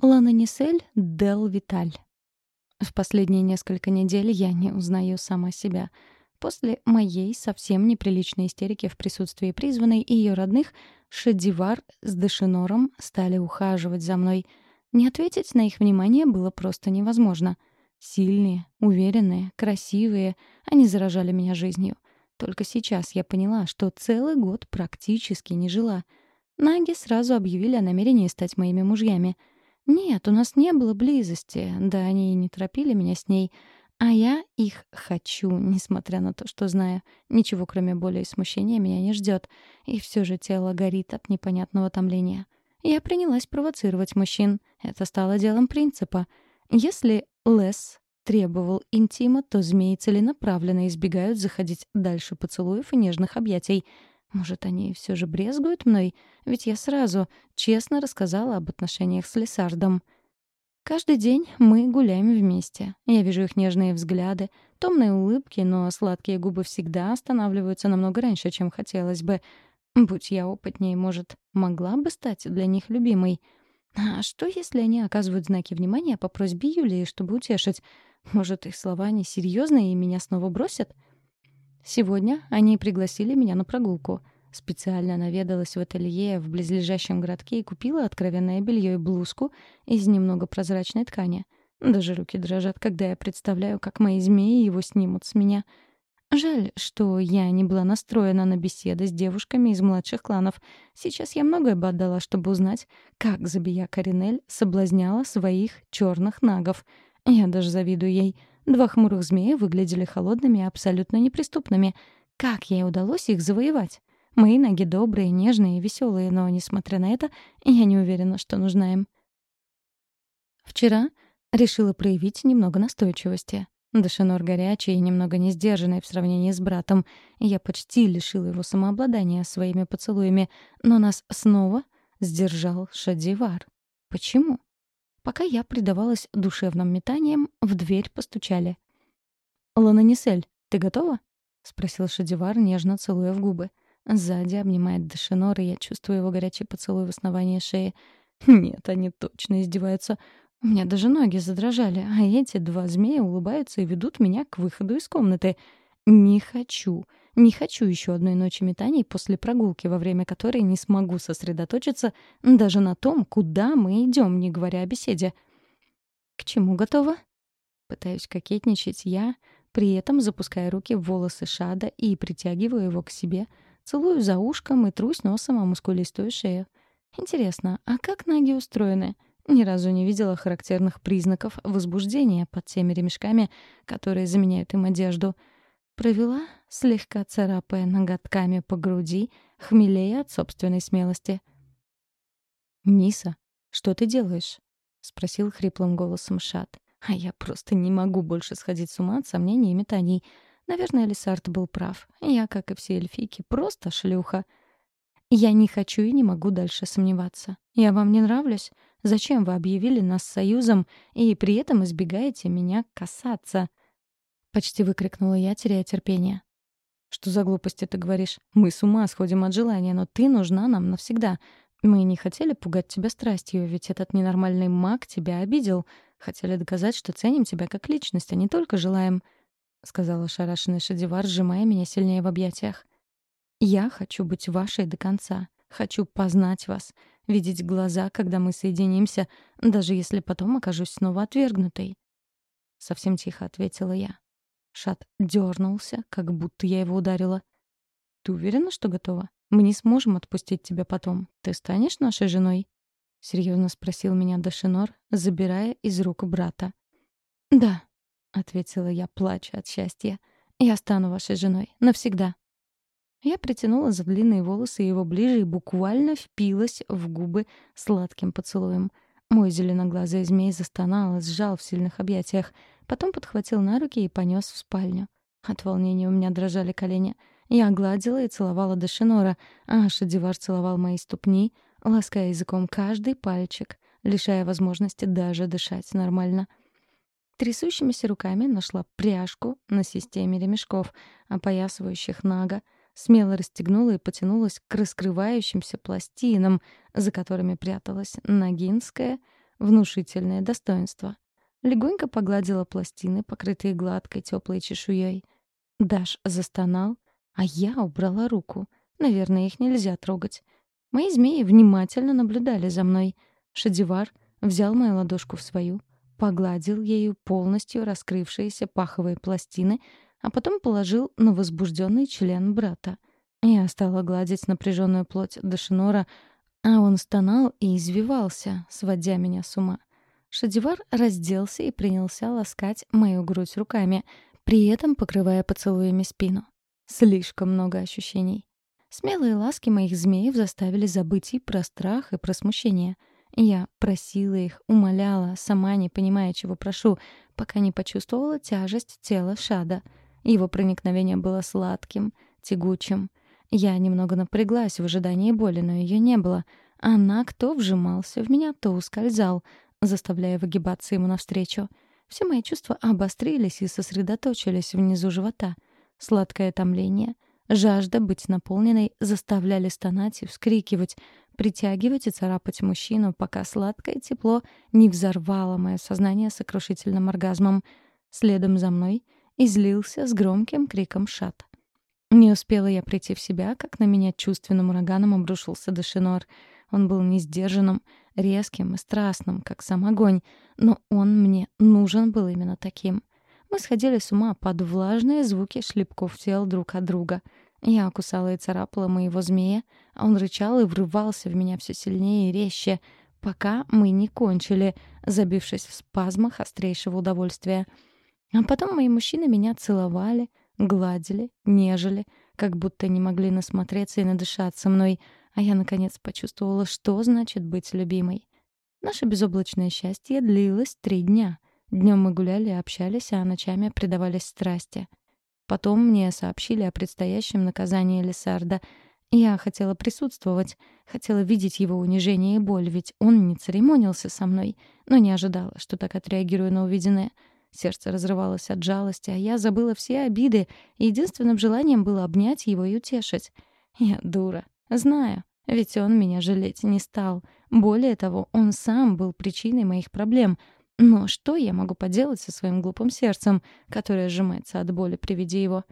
Лананисель Дел Виталь. В последние несколько недель я не узнаю сама себя. После моей совсем неприличной истерики в присутствии призванной и ее родных, Шадивар с Дешинором стали ухаживать за мной. Не ответить на их внимание было просто невозможно. Сильные, уверенные, красивые, они заражали меня жизнью. Только сейчас я поняла, что целый год практически не жила. Наги сразу объявили о намерении стать моими мужьями. Нет, у нас не было близости, да они и не торопили меня с ней. А я их хочу, несмотря на то, что знаю, ничего кроме боли и смущения меня не ждет. И все же тело горит от непонятного томления. Я принялась провоцировать мужчин. Это стало делом принципа. Если Лес требовал интима, то змеи целенаправленно избегают заходить дальше поцелуев и нежных объятий. Может, они все же брезгуют мной? Ведь я сразу честно рассказала об отношениях с Лесардом. Каждый день мы гуляем вместе. Я вижу их нежные взгляды, томные улыбки, но сладкие губы всегда останавливаются намного раньше, чем хотелось бы. Будь я опытнее, может, могла бы стать для них любимой. А что, если они оказывают знаки внимания по просьбе Юлии, чтобы утешить? Может, их слова несерьезные и меня снова бросят? Сегодня они пригласили меня на прогулку. Специально наведалась в ателье в близлежащем городке и купила откровенное белье и блузку из немного прозрачной ткани. Даже руки дрожат, когда я представляю, как мои змеи его снимут с меня. Жаль, что я не была настроена на беседы с девушками из младших кланов. Сейчас я многое бы отдала, чтобы узнать, как Забия Каринель соблазняла своих черных нагов — я даже завидую ей. Два хмурых змея выглядели холодными и абсолютно неприступными. Как ей удалось их завоевать? Мои ноги добрые, нежные и веселые, но, несмотря на это, я не уверена, что нужна им. Вчера решила проявить немного настойчивости. Дашинор горячий и немного не сдержанный в сравнении с братом. Я почти лишила его самообладания своими поцелуями, но нас снова сдержал Шадивар. Почему? Пока я предавалась душевным метаниям, в дверь постучали. «Лананисель, ты готова?» — спросил Шадивар, нежно целуя в губы. Сзади обнимает Дашинор, и я чувствую его горячий поцелуй в основании шеи. Нет, они точно издеваются. У меня даже ноги задрожали, а эти два змея улыбаются и ведут меня к выходу из комнаты. Не хочу. Не хочу еще одной ночи метаний после прогулки, во время которой не смогу сосредоточиться даже на том, куда мы идем, не говоря о беседе. К чему готова? Пытаюсь кокетничать я, при этом запуская руки в волосы Шада и притягиваю его к себе, целую за ушком и трусь носом о мускулистую шею. Интересно, а как ноги устроены? Ни разу не видела характерных признаков возбуждения под теми ремешками, которые заменяют им одежду — Провела, слегка царапая ноготками по груди, хмелея от собственной смелости. «Ниса, что ты делаешь?» — спросил хриплым голосом Шат. А я просто не могу больше сходить с ума от сомнений и метаний. Наверное, Лисард был прав. Я, как и все эльфийки, просто шлюха. Я не хочу и не могу дальше сомневаться. Я вам не нравлюсь? Зачем вы объявили нас союзом и при этом избегаете меня касаться? Почти выкрикнула я, теряя терпение. «Что за глупости ты говоришь? Мы с ума сходим от желания, но ты нужна нам навсегда. Мы не хотели пугать тебя страстью, ведь этот ненормальный маг тебя обидел. Хотели доказать, что ценим тебя как личность, а не только желаем», — сказала шарашенный Шадивар, сжимая меня сильнее в объятиях. «Я хочу быть вашей до конца. Хочу познать вас, видеть глаза, когда мы соединимся, даже если потом окажусь снова отвергнутой». Совсем тихо ответила я. Шат дернулся, как будто я его ударила. «Ты уверена, что готова? Мы не сможем отпустить тебя потом. Ты станешь нашей женой?» — серьезно спросил меня Дашинор, забирая из рук брата. «Да», — ответила я, плача от счастья. «Я стану вашей женой. Навсегда». Я притянула за длинные волосы его ближе и буквально впилась в губы сладким поцелуем. Мой зеленоглазый змей застонал и сжал в сильных объятиях. Потом подхватил на руки и понес в спальню. От волнения у меня дрожали колени. Я гладила и целовала Дашинора, а Шадивар целовал мои ступни, лаская языком каждый пальчик, лишая возможности даже дышать нормально. Трясущимися руками нашла пряжку на системе ремешков, опоясывающих нага, смело расстегнула и потянулась к раскрывающимся пластинам, за которыми пряталась нагинская внушительное достоинство. Легонько погладила пластины, покрытые гладкой теплой чешуей. Даш застонал, а я убрала руку. Наверное, их нельзя трогать. Мои змеи внимательно наблюдали за мной. Шадивар взял мою ладошку в свою, погладил ею полностью раскрывшиеся паховые пластины, а потом положил на возбужденный член брата. Я стала гладить напряженную плоть Дашинора, а он стонал и извивался, сводя меня с ума. Шадивар разделся и принялся ласкать мою грудь руками, при этом покрывая поцелуями спину. Слишком много ощущений. Смелые ласки моих змеев заставили забыть и про страх, и про смущение. Я просила их, умоляла, сама не понимая, чего прошу, пока не почувствовала тяжесть тела Шада. Его проникновение было сладким, тягучим. Я немного напряглась в ожидании боли, но ее не было. Она кто вжимался в меня, то ускользал, заставляя выгибаться ему навстречу. Все мои чувства обострились и сосредоточились внизу живота. Сладкое томление, жажда быть наполненной заставляли стонать и вскрикивать, притягивать и царапать мужчину, пока сладкое тепло не взорвало мое сознание сокрушительным оргазмом. Следом за мной излился с громким криком шат. Не успела я прийти в себя, как на меня чувственным ураганом обрушился Дешинор. Он был несдержанным, резким и страстным, как сам огонь, но он мне нужен был именно таким. Мы сходили с ума под влажные звуки шлепков тел друг от друга. Я кусала и царапала моего змея, а он рычал и врывался в меня все сильнее и резче, пока мы не кончили, забившись в спазмах острейшего удовольствия. А потом мои мужчины меня целовали, гладили, нежели, как будто не могли насмотреться и надышаться мной, а я, наконец, почувствовала, что значит быть любимой. Наше безоблачное счастье длилось три дня. Днем мы гуляли общались, а ночами предавались страсти. Потом мне сообщили о предстоящем наказании Лесарда. Я хотела присутствовать, хотела видеть его унижение и боль, ведь он не церемонился со мной, но не ожидала, что так отреагирую на увиденное — Сердце разрывалось от жалости, а я забыла все обиды, и единственным желанием было обнять его и утешить. Я дура. Знаю. Ведь он меня жалеть не стал. Более того, он сам был причиной моих проблем. Но что я могу поделать со своим глупым сердцем, которое сжимается от боли при виде его?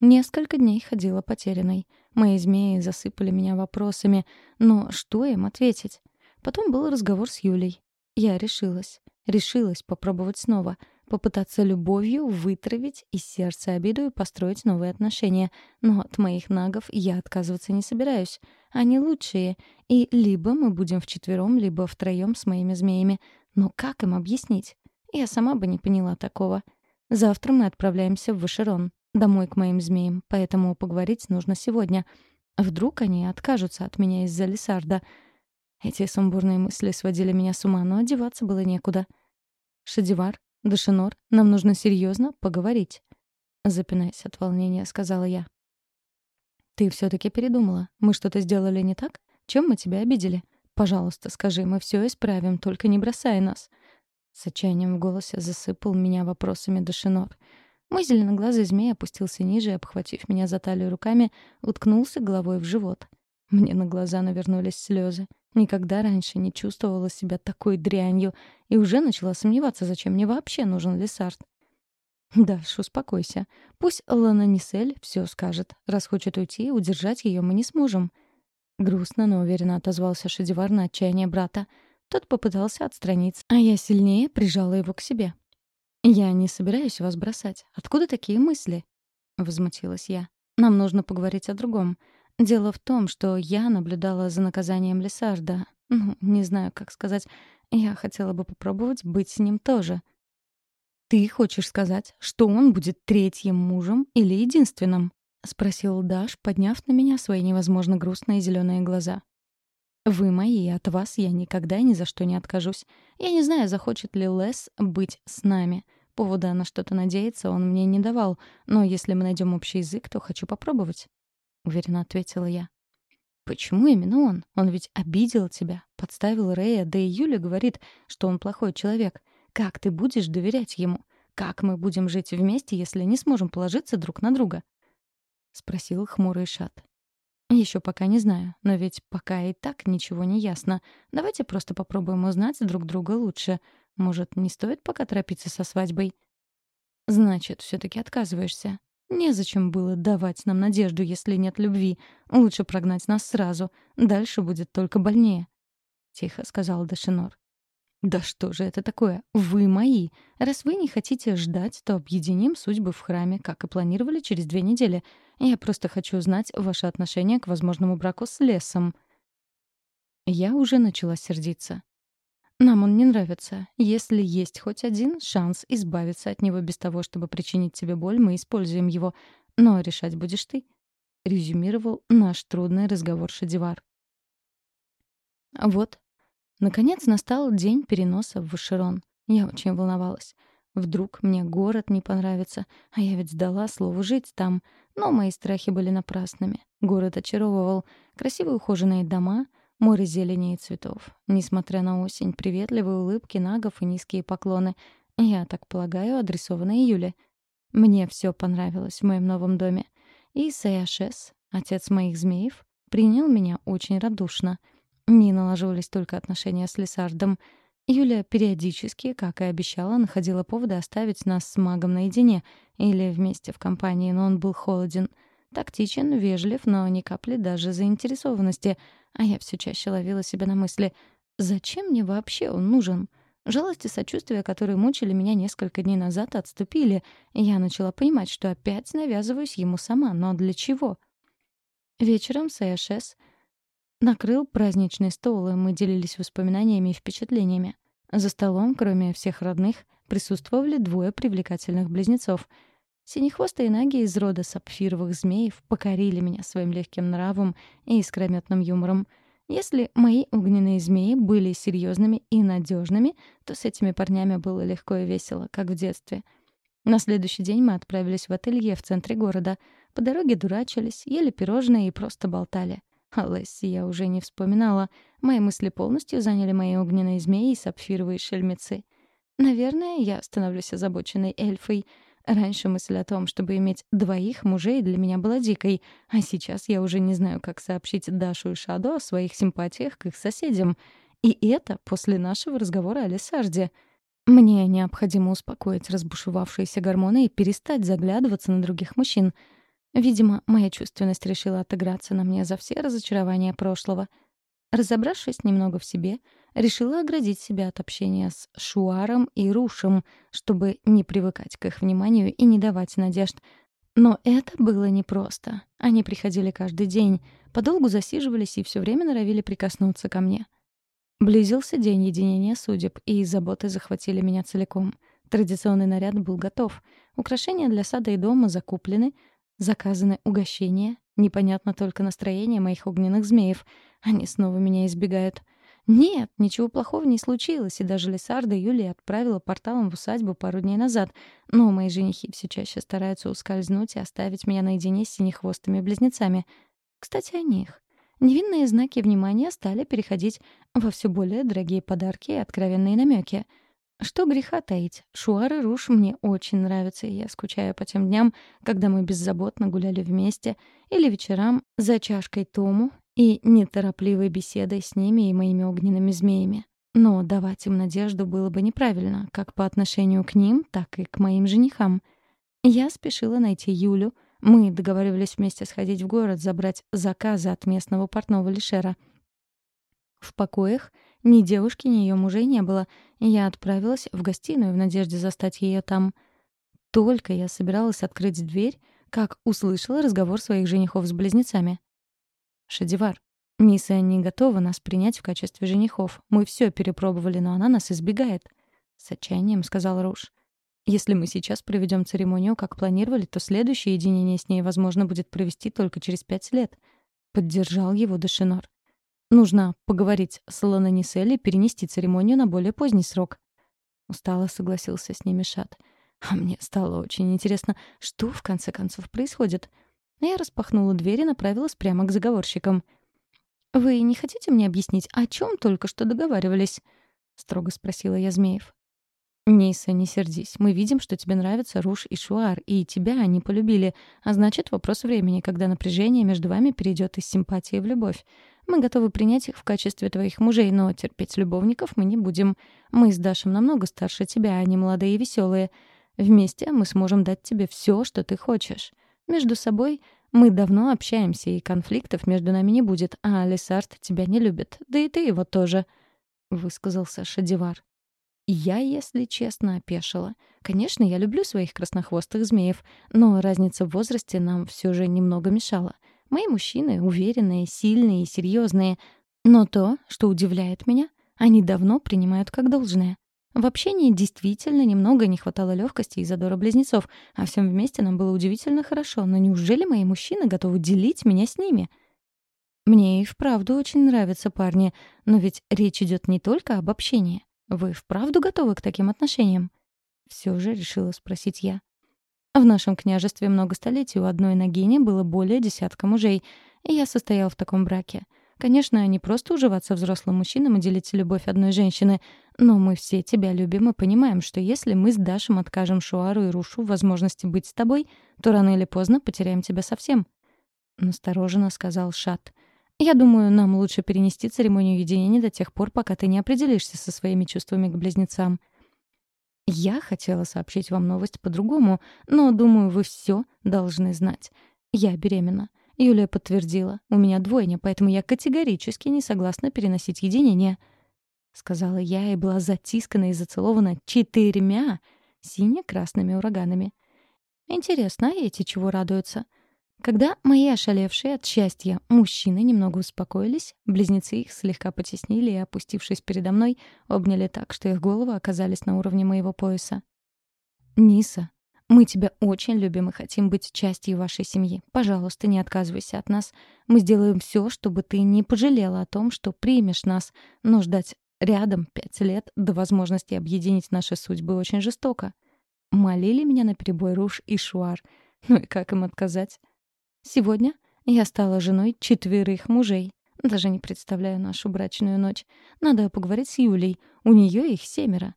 Несколько дней ходила потерянной. Мои змеи засыпали меня вопросами, но что им ответить? Потом был разговор с Юлей. Я решилась. Решилась попробовать снова, попытаться любовью вытравить из сердца обиду и построить новые отношения. Но от моих нагов я отказываться не собираюсь. Они лучшие. И либо мы будем вчетвером, либо втроем с моими змеями. Но как им объяснить? Я сама бы не поняла такого. Завтра мы отправляемся в Вашерон, домой к моим змеям, поэтому поговорить нужно сегодня. Вдруг они откажутся от меня из-за Лисарда — эти сумбурные мысли сводили меня с ума, но одеваться было некуда. «Шадивар, Дашинор, нам нужно серьезно поговорить», — запинаясь от волнения, сказала я. «Ты все таки передумала. Мы что-то сделали не так? Чем мы тебя обидели? Пожалуйста, скажи, мы все исправим, только не бросай нас». С отчаянием в голосе засыпал меня вопросами Дашинор. Мой зеленоглазый змей опустился ниже и, обхватив меня за талию руками, уткнулся головой в живот. Мне на глаза навернулись слезы. Никогда раньше не чувствовала себя такой дрянью и уже начала сомневаться, зачем мне вообще нужен Лесард. «Даш, успокойся. Пусть Лана Нисель все скажет. Раз хочет уйти, удержать ее мы не сможем». Грустно, но уверенно отозвался Шадивар на отчаяние брата. Тот попытался отстраниться, а я сильнее прижала его к себе. «Я не собираюсь вас бросать. Откуда такие мысли?» — возмутилась я. «Нам нужно поговорить о другом. Дело в том, что я наблюдала за наказанием Лесарда. Ну, не знаю, как сказать. Я хотела бы попробовать быть с ним тоже. «Ты хочешь сказать, что он будет третьим мужем или единственным?» — спросил Даш, подняв на меня свои невозможно грустные зеленые глаза. «Вы мои, от вас я никогда и ни за что не откажусь. Я не знаю, захочет ли Лес быть с нами. Повода на что-то надеяться он мне не давал, но если мы найдем общий язык, то хочу попробовать». — уверенно ответила я. «Почему именно он? Он ведь обидел тебя, подставил Рэя, да и Юля говорит, что он плохой человек. Как ты будешь доверять ему? Как мы будем жить вместе, если не сможем положиться друг на друга?» — спросил хмурый Шат. Еще пока не знаю, но ведь пока и так ничего не ясно. Давайте просто попробуем узнать друг друга лучше. Может, не стоит пока торопиться со свадьбой? Значит, все таки отказываешься. Незачем было давать нам надежду, если нет любви. Лучше прогнать нас сразу. Дальше будет только больнее. Тихо сказал Дашинор. «Да что же это такое? Вы мои. Раз вы не хотите ждать, то объединим судьбы в храме, как и планировали через две недели. Я просто хочу узнать ваше отношение к возможному браку с лесом». Я уже начала сердиться. Нам он не нравится. Если есть хоть один шанс избавиться от него без того, чтобы причинить тебе боль, мы используем его. Но решать будешь ты», — резюмировал наш трудный разговор Шадивар. Вот, Наконец настал день переноса в Вашерон. Я очень волновалась. Вдруг мне город не понравится, а я ведь сдала слово жить там. Но мои страхи были напрасными. Город очаровывал. Красивые ухоженные дома, море зелени и цветов. Несмотря на осень, приветливые улыбки нагов и низкие поклоны. Я так полагаю, адресованы Юле. Мне все понравилось в моем новом доме. И Саяшес, отец моих змеев, принял меня очень радушно — не наложились только отношения с Лесардом. Юля периодически, как и обещала, находила поводы оставить нас с магом наедине или вместе в компании, но он был холоден. Тактичен, вежлив, но ни капли даже заинтересованности. А я все чаще ловила себя на мысли «Зачем мне вообще он нужен?» Жалость и сочувствие, которые мучили меня несколько дней назад, отступили, и я начала понимать, что опять навязываюсь ему сама, но для чего? Вечером Сэшес накрыл праздничный стол, и мы делились воспоминаниями и впечатлениями. За столом, кроме всех родных, присутствовали двое привлекательных близнецов. Синехвостые наги из рода сапфировых змеев покорили меня своим легким нравом и искрометным юмором. Если мои огненные змеи были серьезными и надежными, то с этими парнями было легко и весело, как в детстве. На следующий день мы отправились в ателье в центре города. По дороге дурачились, ели пирожные и просто болтали. О Лесси я уже не вспоминала. Мои мысли полностью заняли мои огненные змеи и сапфировые шельмецы. Наверное, я становлюсь озабоченной эльфой. Раньше мысль о том, чтобы иметь двоих мужей, для меня была дикой, а сейчас я уже не знаю, как сообщить Дашу и Шаду о своих симпатиях к их соседям. И это после нашего разговора о Лесарде. Мне необходимо успокоить разбушевавшиеся гормоны и перестать заглядываться на других мужчин — Видимо, моя чувственность решила отыграться на мне за все разочарования прошлого. Разобравшись немного в себе, решила оградить себя от общения с Шуаром и Рушем, чтобы не привыкать к их вниманию и не давать надежд. Но это было непросто. Они приходили каждый день, подолгу засиживались и все время норовили прикоснуться ко мне. Близился день единения судеб, и заботы захватили меня целиком. Традиционный наряд был готов. Украшения для сада и дома закуплены, Заказаны угощения. Непонятно только настроение моих огненных змеев. Они снова меня избегают. Нет, ничего плохого не случилось, и даже Лесарда Юлия отправила порталом в усадьбу пару дней назад. Но мои женихи все чаще стараются ускользнуть и оставить меня наедине с синехвостыми близнецами. Кстати, о них. Невинные знаки внимания стали переходить во все более дорогие подарки и откровенные намеки — что греха таить, Шуар и Руш мне очень нравятся, и я скучаю по тем дням, когда мы беззаботно гуляли вместе, или вечерам за чашкой Тому и неторопливой беседой с ними и моими огненными змеями. Но давать им надежду было бы неправильно, как по отношению к ним, так и к моим женихам. Я спешила найти Юлю. Мы договаривались вместе сходить в город, забрать заказы от местного портного Лишера. В покоях ни девушки, ни ее мужей не было, я отправилась в гостиную в надежде застать ее там. Только я собиралась открыть дверь, как услышала разговор своих женихов с близнецами. «Шадивар, мисс не готова нас принять в качестве женихов. Мы все перепробовали, но она нас избегает», — с отчаянием сказал Руш. «Если мы сейчас проведем церемонию, как планировали, то следующее единение с ней возможно будет провести только через пять лет», — поддержал его Дашинор. Нужно поговорить с Лананисель и перенести церемонию на более поздний срок. Устало согласился с ними Шат. А мне стало очень интересно, что в конце концов происходит. Я распахнула дверь и направилась прямо к заговорщикам. «Вы не хотите мне объяснить, о чем только что договаривались?» — строго спросила я Змеев. «Ниса, не сердись. Мы видим, что тебе нравятся Руш и Шуар, и тебя они полюбили. А значит, вопрос времени, когда напряжение между вами перейдет из симпатии в любовь. Мы готовы принять их в качестве твоих мужей, но терпеть любовников мы не будем. Мы с Дашем намного старше тебя, они молодые и веселые. Вместе мы сможем дать тебе все, что ты хочешь. Между собой мы давно общаемся, и конфликтов между нами не будет, а Алисард тебя не любит, да и ты его тоже», — высказался Шадивар. Я, если честно, опешила. Конечно, я люблю своих краснохвостых змеев, но разница в возрасте нам все же немного мешала. Мои мужчины уверенные, сильные и серьезные. Но то, что удивляет меня, они давно принимают как должное. В общении действительно немного не хватало легкости и задора близнецов, а всем вместе нам было удивительно хорошо. Но неужели мои мужчины готовы делить меня с ними? Мне и вправду очень нравятся парни, но ведь речь идет не только об общении. Вы вправду готовы к таким отношениям? Все же решила спросить я. В нашем княжестве много столетий у одной Нагини было более десятка мужей, и я состоял в таком браке. Конечно, не просто уживаться взрослым мужчинам и делить любовь одной женщины, но мы все тебя любим и понимаем, что если мы с Дашем откажем Шуару и Рушу в возможности быть с тобой, то рано или поздно потеряем тебя совсем. Настороженно сказал Шат. Я думаю, нам лучше перенести церемонию единения до тех пор, пока ты не определишься со своими чувствами к близнецам. Я хотела сообщить вам новость по-другому, но, думаю, вы все должны знать. Я беременна. Юлия подтвердила. У меня двойня, поэтому я категорически не согласна переносить единение. Сказала я и была затискана и зацелована четырьмя сине-красными ураганами. Интересно, а эти чего радуются? — когда мои ошалевшие от счастья мужчины немного успокоились, близнецы их слегка потеснили и, опустившись передо мной, обняли так, что их головы оказались на уровне моего пояса. «Ниса, мы тебя очень любим и хотим быть частью вашей семьи. Пожалуйста, не отказывайся от нас. Мы сделаем все, чтобы ты не пожалела о том, что примешь нас, но ждать рядом пять лет до возможности объединить наши судьбы очень жестоко». Молили меня на перебой Руш и Шуар. Ну и как им отказать? Сегодня я стала женой четверых мужей. Даже не представляю нашу брачную ночь. Надо поговорить с Юлей. У нее их семеро.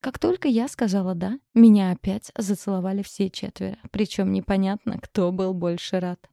Как только я сказала «да», меня опять зацеловали все четверо. Причем непонятно, кто был больше рад.